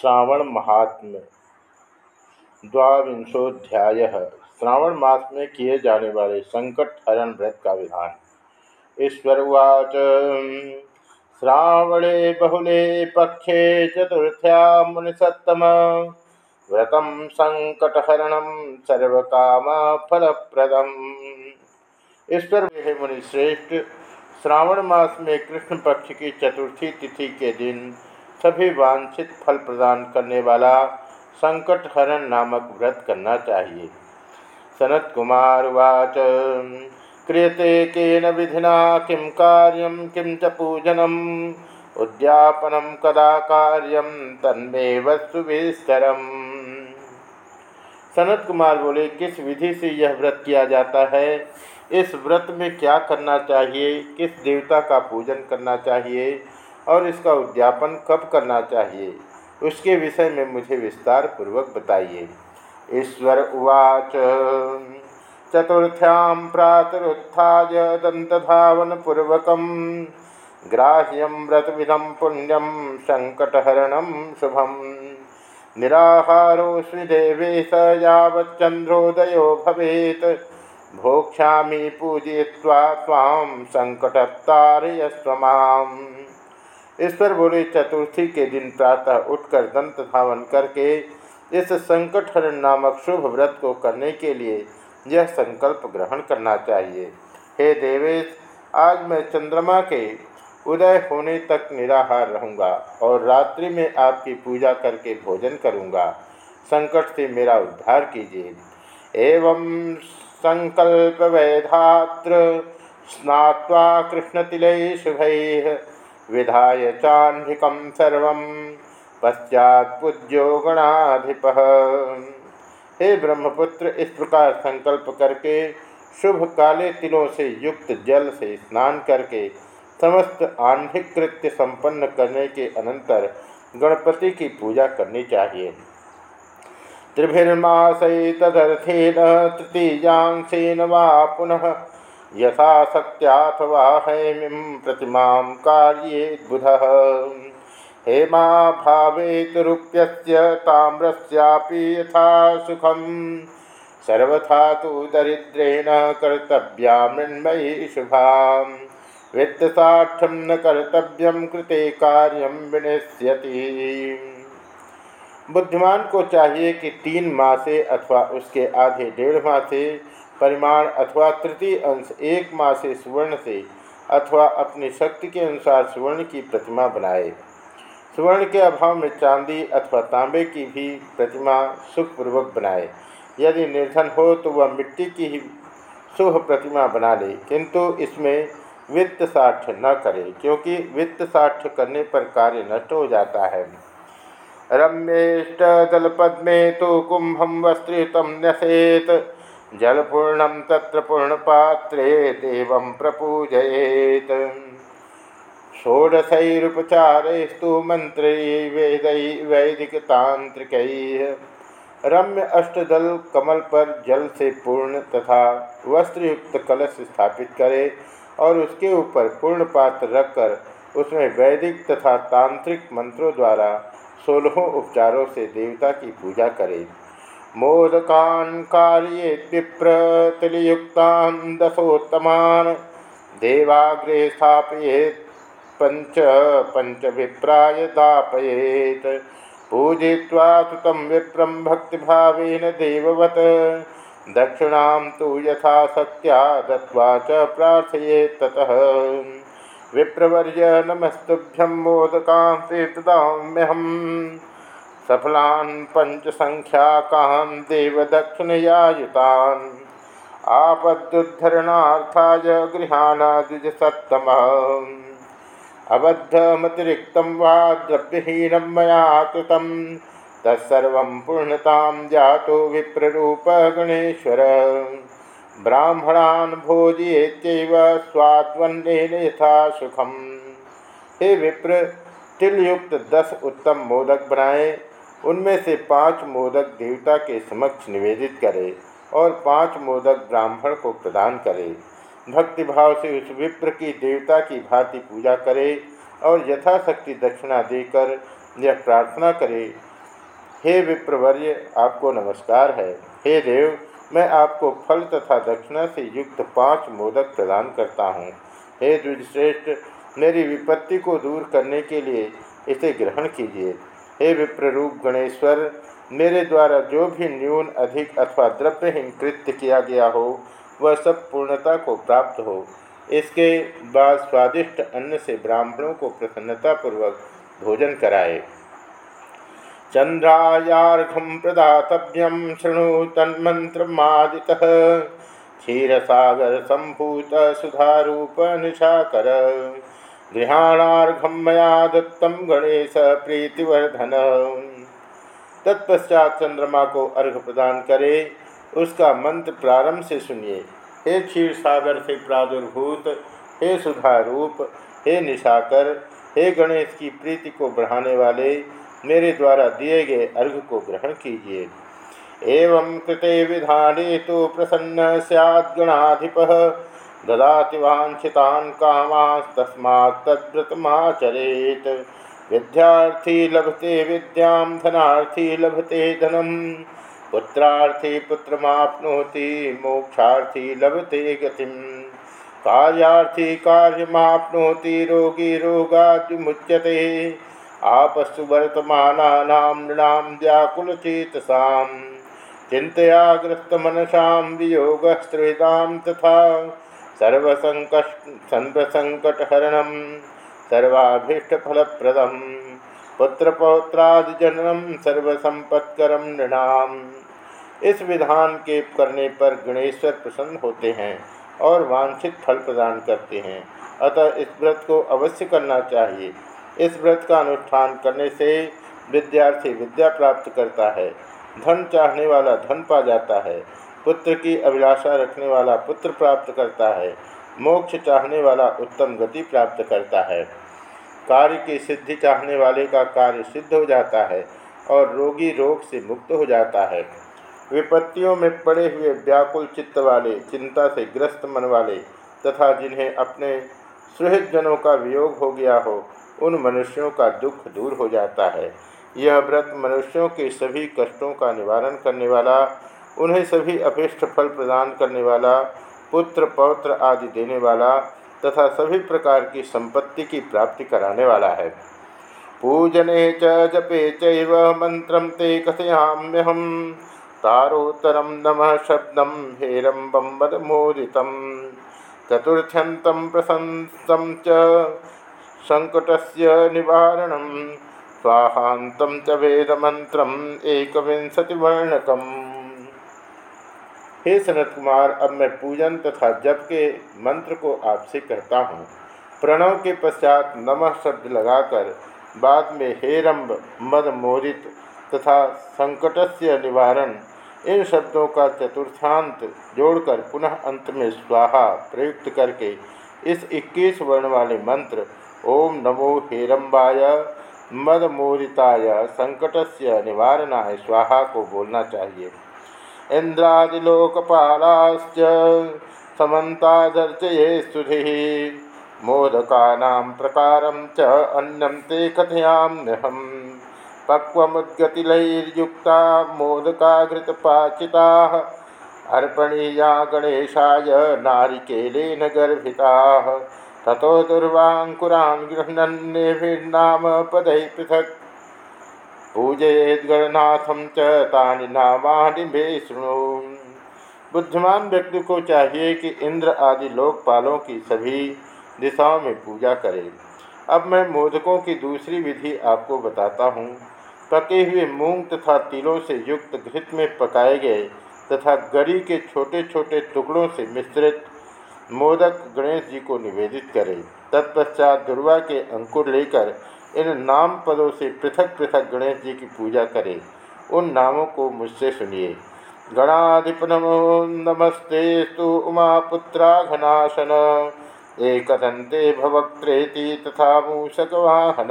श्रावण महात्म द्वांशोध्याय श्रावण मास में किए जाने वाले संकट हरण व्रत का विधान। ईश्वर उवाच, श्रावणे बहुले पक्षे चतुर्थ्या मुनिसत्तम। व्रतम संकटहरण सर्वकाम फलप्रदम ईश्वर मुनि श्रेष्ठ श्रावण मास में कृष्ण पक्ष की चतुर्थी तिथि के दिन सभी वांछित फल प्रदान करने वाला संकट हरण नामक व्रत करना चाहिए। सनत कुमार वाच क्रियते केन विधिना किम कार्यम किम च पूजनम? उद्यापनम कदा कार्यम तन्मे वस्तु सनत कुमार बोले, किस विधि से यह व्रत किया जाता है? इस व्रत में क्या करना चाहिए? किस देवता का पूजन करना चाहिए? और इसका उद्यापन कब करना चाहिए, उसके विषय में मुझे विस्तार पूर्वक बताइए। ईश्वर उवाच। चतुर्थ्यां प्रातरुत्थाय दन्तधावनपूर्वक ग्राह्यं व्रतविधं पुण्यं सङ्कटहरणं शुभं निराहारोऽस्मि देवे स यावच्चन्द्रोदयो भवेत्। भोक्षा पूजय्वा ताम संकटतारयस्वमाम ईश्वर बोले, चतुर्थी के दिन प्रातः उठकर दंत धावन करके इस संकट हरण नामक शुभ व्रत को करने के लिए यह संकल्प ग्रहण करना चाहिए। हे देवेश, आज मैं चंद्रमा के उदय होने तक निराहार रहूँगा और रात्रि में आपकी पूजा करके भोजन करूँगा। संकट से मेरा उद्धार कीजिए। एवं संकल्प वैधात्र स्नात्वा कृष्णतिल शुभ विधाय चान्धिकम सर्व पश्चात पूज्यो गणाधिप। हे ब्रह्मपुत्र, इस प्रकार संकल्प करके, शुभ काले तिलों से युक्त जल से स्नान करके, समस्त आह्निक कृत्य संपन्न करने के अनंतर गणपति की पूजा करनी चाहिए। त्रिभिर्मासैतदर्थेन तृतीयांशेन वा पुनः यथा सत्याथवा प्रतिमा कार्येद्बुधः। हेमा भावेतरुप्यस्य ताम्रस्यापि यथा सुखं सर्वथा तो दरिद्रेण कर्तव्या मृण्मयी शुभां वित्तसाठ्यं न कर्तव्यं कृते कार्यं विनिश्यति। बुद्धिमान को चाहिए कि तीन माह से अथवा उसके आधे डेढ़ माह से परिमाण अथवा तृतीय अंश एक माह से सुवर्ण से अथवा अपनी शक्ति के अनुसार सुवर्ण की प्रतिमा बनाए। सुवर्ण के अभाव में चांदी अथवा तांबे की भी प्रतिमा सुखपूर्वक बनाए। यदि निर्धन हो तो वह मिट्टी की ही शुभ प्रतिमा बना ले, किंतु इसमें वित्त साठ न करे, क्योंकि वित्त साठ करने पर कार्य नष्ट हो जाता है। रम्येष्टदलपद्मे तो कुंभम वस्त्रित न्यसेत। जलपूर्ण तत्र पूर्णपात्रे देव प्रपूजयेत। षोडशैरुपचारैस्तु मंत्रै वेद वैदिकतांत्रिक रम्य अष्टदल कमल पर जल से पूर्ण तथा वस्त्रयुक्त कलश स्थापित करे और उसके ऊपर पूर्ण पात्र रखकर उसमें वैदिक तथा तांत्रिक मंत्रों द्वारा सोलहों उपचारों से देवता की पूजा करे। मोदकान कार्ये विप्रतिलयुक्तान दशोत्तमान देवाग्रे पंच पंच विप्राय दापयेत। पूजय्वा सुतम विप्रम भक्तिभावेन देववत। दक्षिणा तो यथा सत्या दत्वा च प्रार्थयेत ततः। विप्रवर्य नमस्तुभ्यं मोदकांते ददाम्यहं सफलान् पञ्चसङ्ख्याकान् देवदक्षिणयायुतान् आपदुद्धरणार्थाय गृहाणाद्विजसत्तमः अबद्धमतिरिक्तं वा द्रव्यहीनं मया कृतं तत्सर्वं पूर्णतां जातो विप्ररूपः गणेश्वर ब्राह्मणान भोजयेत्यव स्वाद्वन्नेन यथा सुखम। हे विप्र, तिलयुक्त दस उत्तम मोदक बनाए। उनमें से पाँच मोदक देवता के समक्ष निवेदित करे और पाँच मोदक ब्राह्मण को प्रदान करे। भक्तिभाव से उस विप्र की देवता की भांति पूजा करे और यथाशक्ति दक्षिणा देकर यह प्रार्थना करे। हे विप्रवर्य, आपको नमस्कार है। हे देव, मैं आपको फल तथा दक्षिणा से युक्त पाँच मोदक प्रदान करता हूँ। हे द्विजश्रेष्ठ, मेरी विपत्ति को दूर करने के लिए इसे ग्रहण कीजिए। हे विप्ररूप गणेश्वर, मेरे द्वारा जो भी न्यून, अधिक अथवा द्रव्यहीन कृत्य किया गया हो, वह सब पूर्णता को प्राप्त हो। इसके बाद स्वादिष्ट अन्न से ब्राह्मणों को प्रसन्नतापूर्वक भोजन कराए। चंद्रायाघम प्रदातव्यम शृणु तन्मंत्रमादि क्षीरसागर संभूत सुधारूप निशाकर। गृहाणार्घम मया दत्तम गणेश प्रीतिवर्धन। तत्पश्चात चंद्रमा को अर्घ प्रदान करे, उसका मंत्र प्रारंभ से सुनिए। हे क्षीर सागर से प्रादुर्भूत, हे सुधारूप, हे निशाकर, हे गणेश की प्रीति को बढ़ाने वाले, मेरे द्वारा दिए गए अर्घ को ग्रहण कीजिए। एवं कृते विधाने तो प्रसन्न सैद्गणाधिप ददाति वाछितान कामास्तस्मात् तद्व्रतमाचरेत। विद्यार्थी लभते विद्या, धनार्थी लभते धनम पुत्रार्थी पुत्रमाप्नोति, मोक्षार्थी लभते गतिम कार्यार्थी कार्यमाप्नोति, रोगी रोगाद्विमुच्यते आपस्तु वर्तमानानां नृणां व्याकुलचेतसां। चिन्तयाग्रस्तमनसां तथा सर्वसंकट सर्वसंकटहरणं सर्वाभीष्टफलप्रदं। पुत्रपौत्रादिजननम सर्वसंपत्करम नृणाम इस विधान के करने पर गणेश्वर प्रसन्न होते हैं और वांछित फल प्रदान करते हैं। अतः इस व्रत को अवश्य करना चाहिए। इस व्रत का अनुष्ठान करने से विद्यार्थी विद्या प्राप्त करता है। धन चाहने वाला धन पा जाता है। पुत्र की अभिलाषा रखने वाला पुत्र प्राप्त करता है, मोक्ष चाहने वाला उत्तम गति प्राप्त करता है। कार्य की सिद्धि चाहने वाले का कार्य सिद्ध हो जाता है और रोगी रोग से मुक्त हो जाता है। विपत्तियों में पड़े हुए व्याकुल चित्त वाले, चिंता से ग्रस्त मन वाले तथा जिन्हें अपने सुहृद जनों का वियोग हो गया हो, उन मनुष्यों का दुख दूर हो जाता है। यह व्रत मनुष्यों के सभी कष्टों का निवारण करने वाला उन्हें सभी अभिष्ट फल प्रदान करने वाला, पुत्र, पौत्र आदि देने वाला तथा सभी प्रकार की संपत्ति की प्राप्ति कराने वाला है। पूजने च जपे चैव मंत्र ते कथयाम्यहम। तारोत्तरम नम शब्दम हेरम्बम वदमोदित। चतुर्थ्यंतम प्रशंसम च निवारणम स्वाहांतम च वेदमंत्रम एकविंशतिवर्णकम। हे सनत कुमार, अब मैं पूजन तथा जप के मंत्र को आपसे कहता हूँ। प्रणव के पश्चात नमः शब्द लगाकर बाद में हेरम्ब मद मोदित तथा संकटस्य निवारण, इन शब्दों का चतुर्थांत जोड़कर पुनः अंत में स्वाहा प्रयुक्त करके इस 21 वर्ण वाले मंत्र, ओम नमो हेरम्बाय मद मोदिताय, संकटस्य निवारणाय स्वाहा को बोलना चाहिए। इंद्रादिलोकपालाश्च समन्तादर्चये स्तुति मोदका प्रकार च अन्यम ते कथयाम्यहम पक्वमुद्गतिलैर्युक्ता मोदका घृतपाचिता अर्पणीया गणेशाय नारिकेलेन गर्भिता। ततो दुर्वाङ्कुरान् गृह्णन्नेभिर्नाम पदैः पृथक् पूजयेद्गणनाथम च तानि नामानि मे शृणु। बुद्धिमान व्यक्ति को चाहिए कि इंद्र आदि लोकपालों की सभी दिशाओं में पूजा करे। अब मैं मोदकों की दूसरी विधि आपको बताता हूँ। पके हुए मूंग तथा तिलों से युक्त घृत में पकाए गए तथा गरी के छोटे छोटे टुकड़ों से मिश्रित मोदक गणेश जी को निवेदित करें। तत्पश्चात दुर्वा के अंकुर लेकर इन नाम पदों से पृथक पृथक गणेश जी की पूजा करें, उन नामों को मुझसे सुनिए। गणाधिप नमो नमस्ते स्तु उमापुत्राघनाशन एकदंते भवक्त्रेति तथा मूषकवाहन।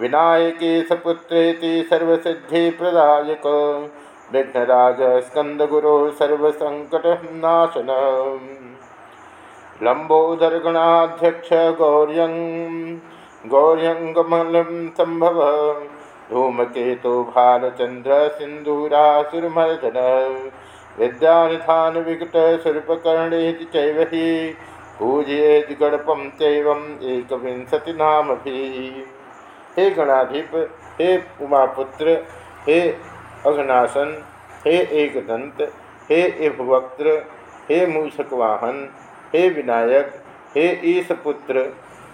विनायके सपुत्रेति सर्वसिद्धि प्रदायक विघ्नराज सर्वसंकटनाशन। लंबोदर गणाध्यक्ष गौर्यं गौर्यंगमल संभव धूमकेतु भालचंद्र सिंधुरासुरमर्दन विद्यानिधान विकट सर्पकर्णेति चैव हि। पूजयेत विंशति नाम भी हे गणाधिप, हे उमापुत्र, हे अघनाशन हे एक दंत हे इभवक्त्र, हे मूषकवाहन, हे विनायक, हे ईशपुत्र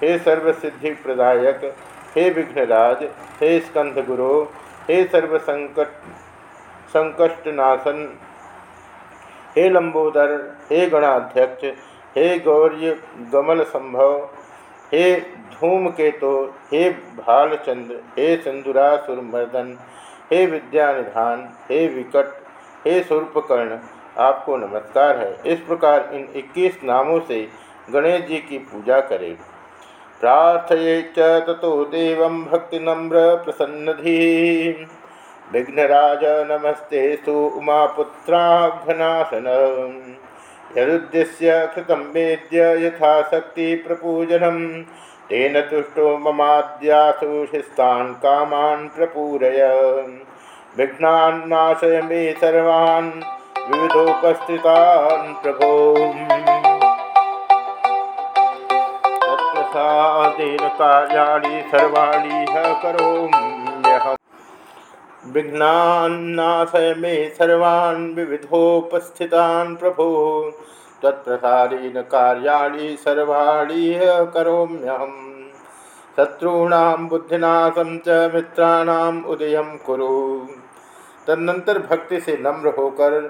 हे सर्वसिद्धि प्रदायक, हे विघ्नराज, हे स्कंधगुरु, हे सर्वसंकट संकष्टनाशन, हे लंबोदर, हे गणाध्यक्ष, हे गौर्य गमल संभव, हे धूम धूमकेतो, हे भालचंद्र, हे सिंदुरासुरमर्दन हे विद्यानिधान, हे विकट, हे सूर्पकर्ण, आपको नमस्कार है। इस प्रकार इन 21 नामों से गणेश जी की पूजा करें। प्रार्थये देव भक्ति नम्र प्रसन्नधि। विघ्नराज नमस्ते सु उमापुत्राघनाशन। यदुद्देश्य कृतं वेद्य यथाशक्ति प्रपूजनम। तेन तुष्टो ममाद्यासु कामान् प्रपूरय। विघ्नान्नाशय मे सर्वान्, विविधोपस्थितान् प्रभो करोम्यहम्। विघ्नान्नाशय मे सर्वान् विविधोपस्थितान् प्रभो। तत्प्रसादेन कार्याणि सर्वाणि करोम्यहम्। शत्रूणां बुद्धिनाशं च मित्राणाम् उदयं कुरु। तदनंतर भक्ति से नम्र होकर,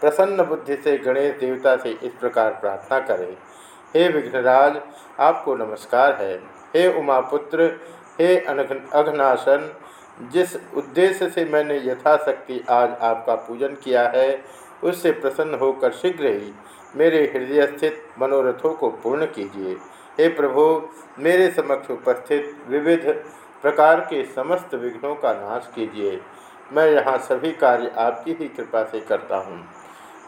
प्रसन्न बुद्धि से गणेश देवता से इस प्रकार प्रार्थना करें। हे विघ्नराज, आपको नमस्कार है। हे उमापुत्र, हे अघनाशन, जिस उद्देश्य से मैंने यथाशक्ति आज आपका पूजन किया है, उससे प्रसन्न होकर शीघ्र ही मेरे हृदय स्थित मनोरथों को पूर्ण कीजिए। हे प्रभु, मेरे समक्ष उपस्थित विविध प्रकार के समस्त विघ्नों का नाश कीजिए। मैं यहाँ सभी कार्य आपकी ही कृपा से करता हूँ।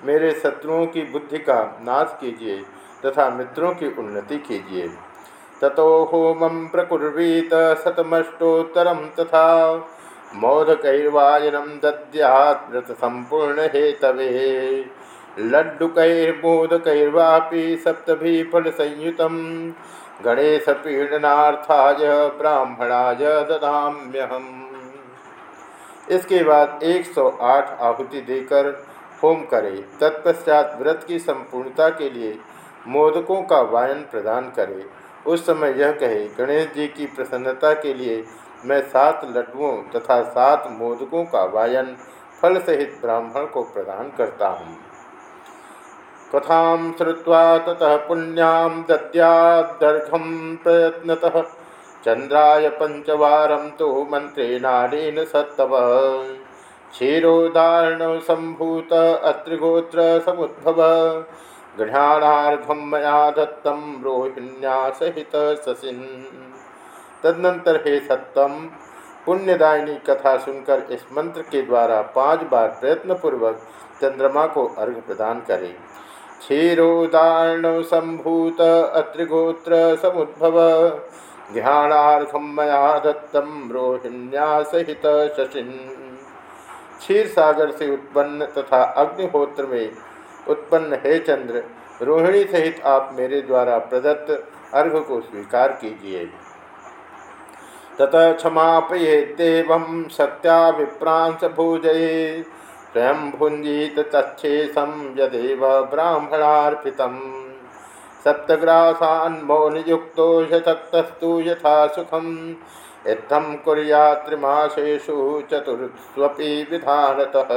मेरे शत्रुओं की बुद्धि का नाश कीजिए। तथा मित्रों की उन्नति कीजिए। ततो होमं प्रकुर्वीत शतमष्टोत्तरं तथा मोदकैर्वायनं दद्यात् व्रतसम्पूर्णहेतवे लड्डुकैर्मोदकैर्वापि सप्तभिफलसंयुतं गणेशपीडनार्थाय ब्राह्मणाय ददाम्यहम्। इसके बाद 108 आहुति देकर होम करें। तत्पश्चात व्रत की संपूर्णता के लिए मोदकों का वायन प्रदान करे। उस समय यह कहे, गणेश जी की प्रसन्नता के लिए मैं सात लड्डुओं तथा सात मोदकों का वायन फल सहित ब्राह्मण को प्रदान करता हूँ। कथा श्रुवा ततः पुण्याम दद्यादर्घम प्रयत्नतः चंद्राय पंचवारम तो मंत्रेणारेण सत्तव। क्षीरोदाहरण संभूत अत्रिगोत्र समुद्भव। गृहाणार्घम मया दत्तम रोहिण्या सहित ससिन। तदनंतर हे सत्तम, पुण्यदायिनी कथा सुनकर इस मंत्र के द्वारा पाँच बार प्रयत्नपूर्वक चंद्रमा को अर्घ प्रदान करें। क्षीरोदार्ण संभूत अत्रिगोत्र समुद्भव। ध्यानार्घम मया दत्तम रोहिण्या सहित शशिन क्षीर सागर से उत्पन्न तथा अग्निहोत्र में उत्पन्न हे चंद्र, रोहिणी सहित आप मेरे द्वारा प्रदत्त अर्घ को स्वीकार कीजिए। ततः क्षमापये देव सत्या विप्रांस भोजये स्वयं भुंजीत तच्छेषम यदेव ब्राह्मणार्पित सप्तग्रासान्मौनयुक्तो यथक्तस्तु यथा सुखम। इत्थम कुरिया त्रिमासेषु चतुर्स्वी विधानतः।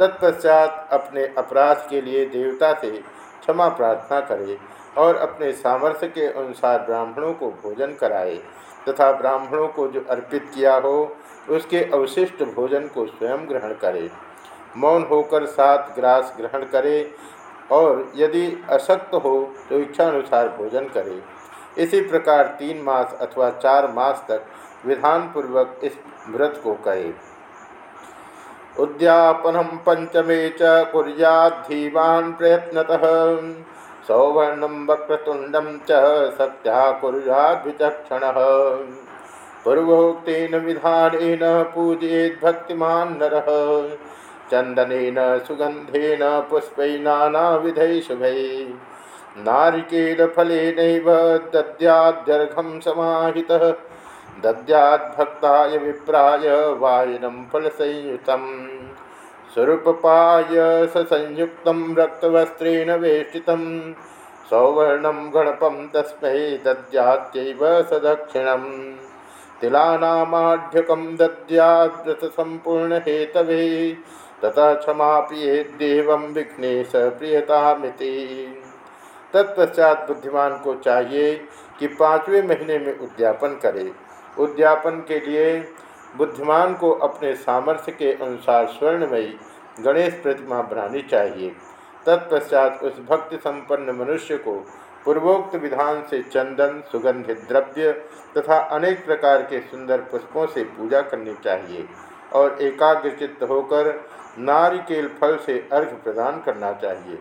तत्पश्चात अपने अपराध के लिए देवता से क्षमा प्रार्थना करे और अपने सामर्थ्य के अनुसार ब्राह्मणों को भोजन कराए तथा ब्राह्मणों को जो अर्पित किया हो, उसके अवशिष्ट भोजन को स्वयं ग्रहण करे। मौन होकर सात ग्रास ग्रहण करे और यदि अशक्त हो तो इच्छानुसार भोजन करे। इसी प्रकार तीन मास अथवा चार मास तक विधानपूर्वक इस व्रत को करे उद्यापनम पंचमे च कुरियाद्धीवान् प्रयत्नतः। सौवर्णम वक्रतुंडम च सत्या पूजयेद भक्तिमान नर। चंदन सुगंधेन पुष्प नाना विधै शुभै नारिकेलफलेन दद्याद्यर्घं समाहितः। दद्याद्भक्ताय विप्राय वायनं फलसंयुतम् स्वरूपपाय ससंयुक्तं रक्तवस्त्रेण वेष्टितं सौवर्णं गणपं तस्मै दद्यात्यैव सदक्षिणम् तिलानामाढ्यकं दद्याद्व्रतसम्पूर्णहेतवे ततः क्षमापियेद्देवं विघ्नेश प्रियतामिति। तत्पश्चात बुद्धिमान को चाहिए कि पाँचवें महीने में उद्यापन करे। उद्यापन के लिए बुद्धिमान को अपने सामर्थ्य के अनुसार स्वर्णमयी गणेश प्रतिमा बनानी चाहिए। तत्पश्चात उस भक्ति संपन्न मनुष्य को पूर्वोक्त विधान से चंदन सुगंधित द्रव्य तथा अनेक प्रकार के सुंदर पुष्पों से पूजा करनी चाहिए और एकाग्रचित्त होकर नारिकेल फल से अर्घ प्रदान करना चाहिए।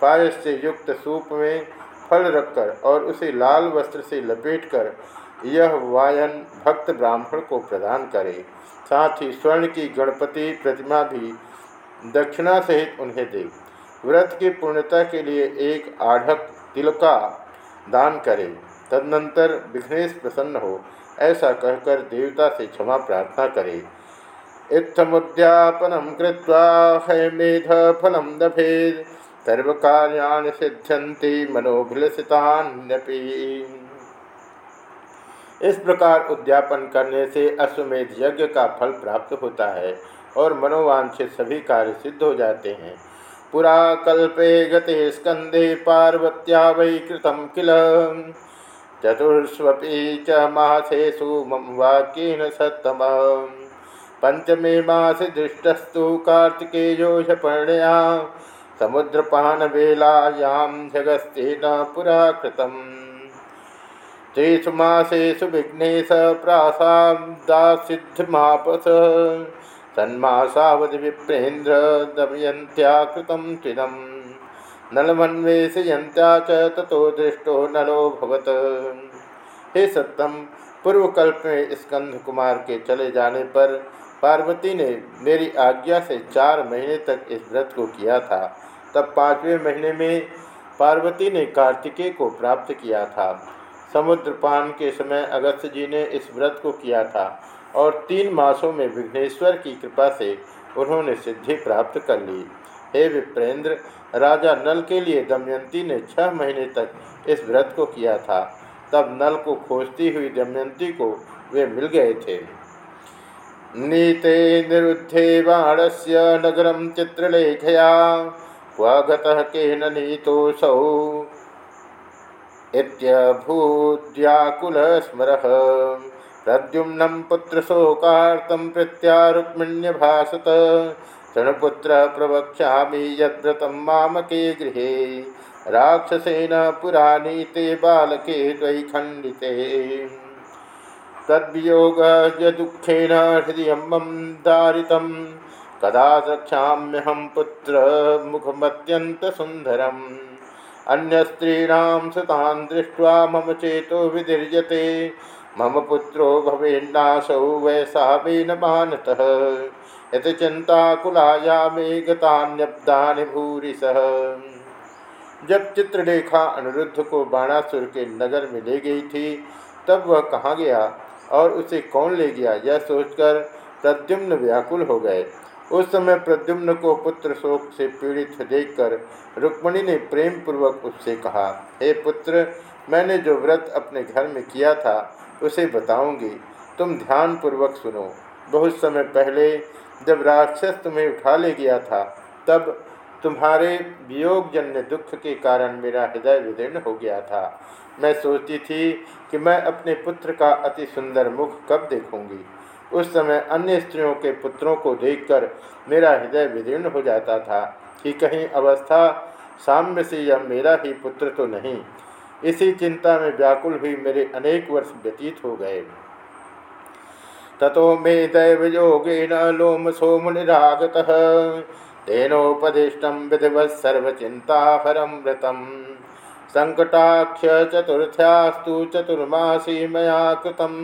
पायस से युक्त सूप में फल रखकर और उसे लाल वस्त्र से लपेटकर यह वायन भक्त ब्राह्मण को प्रदान करे। साथ ही स्वर्ण की गणपति प्रतिमा भी दक्षिणा सहित उन्हें दे। व्रत की पूर्णता के लिए एक आढ़क तिलका दान करे। तदनंतर विघ्नेश प्रसन्न हो, ऐसा कहकर देवता से क्षमा प्रार्थना करे। इत्थमुद्यापनम कृत्वा मेध फलम दभेद। सर्वकार्याणि सिद्ध्यन्ति मनोभिलसितान्यपि। इस प्रकार उद्यापन करने से अश्वमेध यज्ञ का फल प्राप्त होता है और मनोवांछित सभी कार्य सिद्ध हो जाते हैं। पुरा कल्पे गते स्कंदे पार्वत्या वै कृतम किल। चतुर्स्वी च मासेषु मम वाक्येन सत्तम। पंचमे मास दृष्टस्तु कार्तिकेयोषपर्णया समुद्रपानवेलायां जगस्तेन पुरा कृतम् तेषु मासेषु विघ्नेश प्रासादासिद्धिमापस तन्मासावधि विप्रेन्द्र दमयन्त्या कृतं त्विदं नलमन्वेषयन्त्या च ततो दृष्टो नलो भवत। हे सत्तम पूर्वकल्प में स्कंद कुमार के चले जाने पर पार्वती ने मेरी आज्ञा से चार महीने तक इस व्रत को किया था। तब पाँचवें महीने में पार्वती ने कार्तिकेय को प्राप्त किया था। समुद्रपान के समय अगस्त जी ने इस व्रत को किया था और तीन मासों में विघ्नेश्वर की कृपा से उन्होंने सिद्धि प्राप्त कर ली। हे विप्रेंद्र, राजा नल के लिए दमयंती ने छह महीने तक इस व्रत को किया था। तब नल को खोजती हुई दमयंती को वे मिल गए थे। नीते निरुद्धे बाणस्य नगरम चित्रलेखया क्व गतः केन नीतोऽसौ। इत्यभूद्याकुलस्मरः प्रद्युम्नं पुत्रशोकार्तं प्रीत्या रुक्मिण्यभासत। तृणपुत्र प्रवक्ष्यामि यद्व्रतं मामके गृहे। राक्षसेन पुरानीते बालके त्वयि खण्डिते। तद्वियोग यदुःखेन हृदय मम दारितम् कदा द्रक्ष्याम्यहं पुत्र मुखमत्यन्तसुन्दरम् अन्यस्त्रीणां सतान् दृष्ट्वा मम चेतो विदीर्यते। मम पुत्रो भवेन्नासौ वैसा वेन मानतः यत चिंताकुलाया मे गतान्यब्दानि भूरिशः जब चित्रलेखा अनिरुद्ध को बाणासुर के नगर में ले गई थी, तब वह कहाँ गया और उसे कौन ले गया, यह सोचकर प्रद्युम्न व्याकुल हो गए। उस समय प्रद्युम्न को पुत्र शोक से पीड़ित देखकर रुक्मणी ने प्रेम पूर्वक उससे कहा, हे पुत्र, मैंने जो व्रत अपने घर में किया था, उसे बताऊँगी। तुम ध्यान पूर्वक सुनो। बहुत समय पहले जब राक्षस तुम्हें उठा ले गया था, तब तुम्हारे वियोगजन्य दुख के कारण मेरा हृदय विदीर्ण हो गया था। मैं सोचती थी कि मैं अपने पुत्र का अति सुंदर मुख कब देखूँगी। उस समय अन्य स्त्रियों के पुत्रों को देखकर मेरा हृदय विदीर्ण हो जाता था कि कहीं अवस्था साम्य से यह मेरा ही पुत्र तो नहीं। इसी चिंता में व्याकुल हुई मेरे अनेक वर्ष व्यतीत हो गए। ततो मे दैवयोगेन लोम सोमुनिरागत तेनोपदिष्ट विधिवत सर्वचिंताहरम व्रतम। संकटाख्य चतुर्थ्यास्तु चतुर्मासी मया कृतम।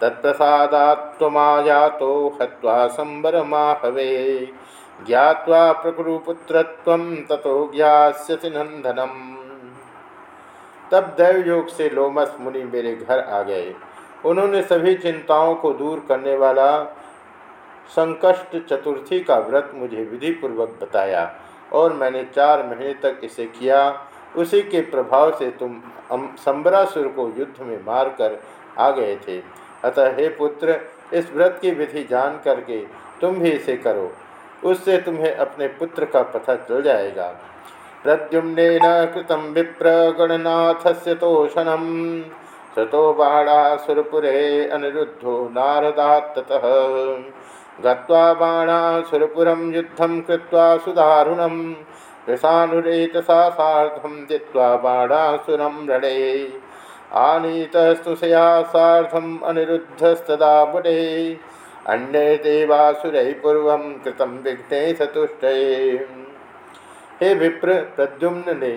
तत्प्रसादात्माया तो हवा संबरमाहवे ज्ञावा प्रकुरुपुत्र तथो ज्ञास्यति नंदनम तब दैवयोग से लोमस मुनि मेरे घर आ गए। उन्होंने सभी चिंताओं को दूर करने वाला संकष्ट चतुर्थी का व्रत मुझे विधि पूर्वक बताया और मैंने चार महीने तक इसे किया। उसी के प्रभाव से तुम संबरासुर को युद्ध में मारकर आ गए थे। अतः हे पुत्र, इस व्रत की विधि जान करके तुम भी इसे करो। उससे तुम्हें अपने पुत्र का पता चल जाएगा। प्रद्युम्न कृत विप्र गणनाथ से तोषणम। सतो बाणासुरपुरे अनिरुद्धो नारदात्ततः। गत्वा बाणासुरपुरं युद्धं कृत्वा सुदारुणं कृशानुरेतसा सार्धं जित्वा बाणासुरं रणै आनीतस्तुषया सार्धम् अनिरुद्धस्तदा बुडे अन्य देवासुर पूर्व कृतम विघ्ने सतुष्ट हे विप्र प्रद्युम्न ने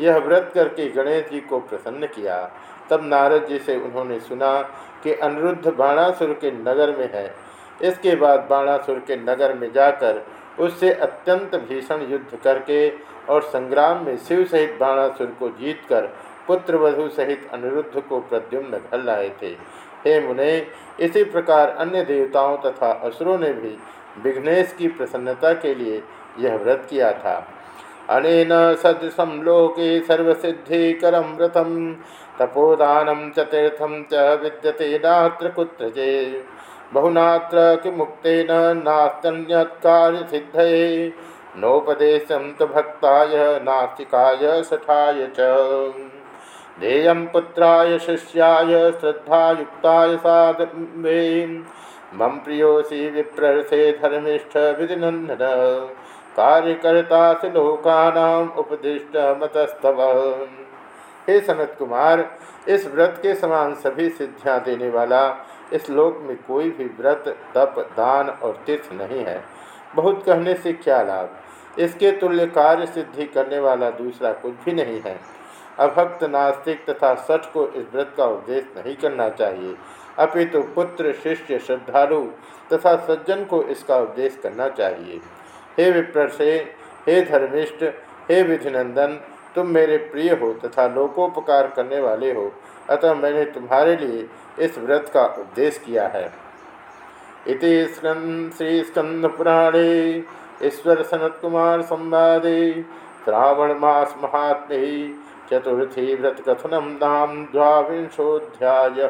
यह व्रत करके गणेश जी को प्रसन्न किया। तब नारद जी से उन्होंने सुना कि अनिरुद्ध बाणासुर के नगर में है। इसके बाद बाणासुर के नगर में जाकर उससे अत्यंत भीषण युद्ध करके और संग्राम में शिव सहित बाणासुर को जीतकर पुत्र वधु सहित अनिरुद्ध को प्रद्युम्न घर लाए थे। हे मुने, इसी प्रकार अन्य देवताओं तथा असुरों ने भी विघ्नेश की प्रसन्नता के लिए यह व्रत किया था। अनेन सदृशम लोके सर्वसिद्धिकरम व्रतम तपोदानम च तीर्थम च विद्यते नात्र कुत्रजे। बहुनात्र किमुक्तेन नास्तन्यत्कार्य सिद्धये नोपदेशम तो भक्ताय, नास्तिकाय सठाय च। ध्येय पुत्राय, शिष्याय, श्रद्धायुक्ताय साधवे मम प्रियोसी विप्रसे धर्मिष्ठ कार्यकर्ता से लोकानाम उपदिष्ट मतस्तव। हे सनत कुमार इस व्रत के समान सभी सिद्धियाँ देने वाला इस लोक में कोई भी व्रत, तप, दान और तीर्थ नहीं है। बहुत कहने से क्या लाभ? इसके तुल्य कार्य सिद्धि करने वाला दूसरा कुछ भी नहीं है। अभक्त नास्तिक तथा सठ को इस व्रत का उपदेश नहीं करना चाहिए। अपितु पुत्र, शिष्य, श्रद्धालु तथा सज्जन को इसका उपदेश करना चाहिए। हे विप्र से हे धर्मिष्ठ, हे विधिनंदन, तुम मेरे प्रिय हो तथा लोकोपकार करने वाले हो, अतः मैंने तुम्हारे लिए इस व्रत का उपदेश किया है। इति स्कंद, श्री स्कंद पुराणे, ईश्वर सनत कुमार संवादे, श्रावण मास महात्मे चतुर्थी व्रतकथनम नाम द्वांशोध्याय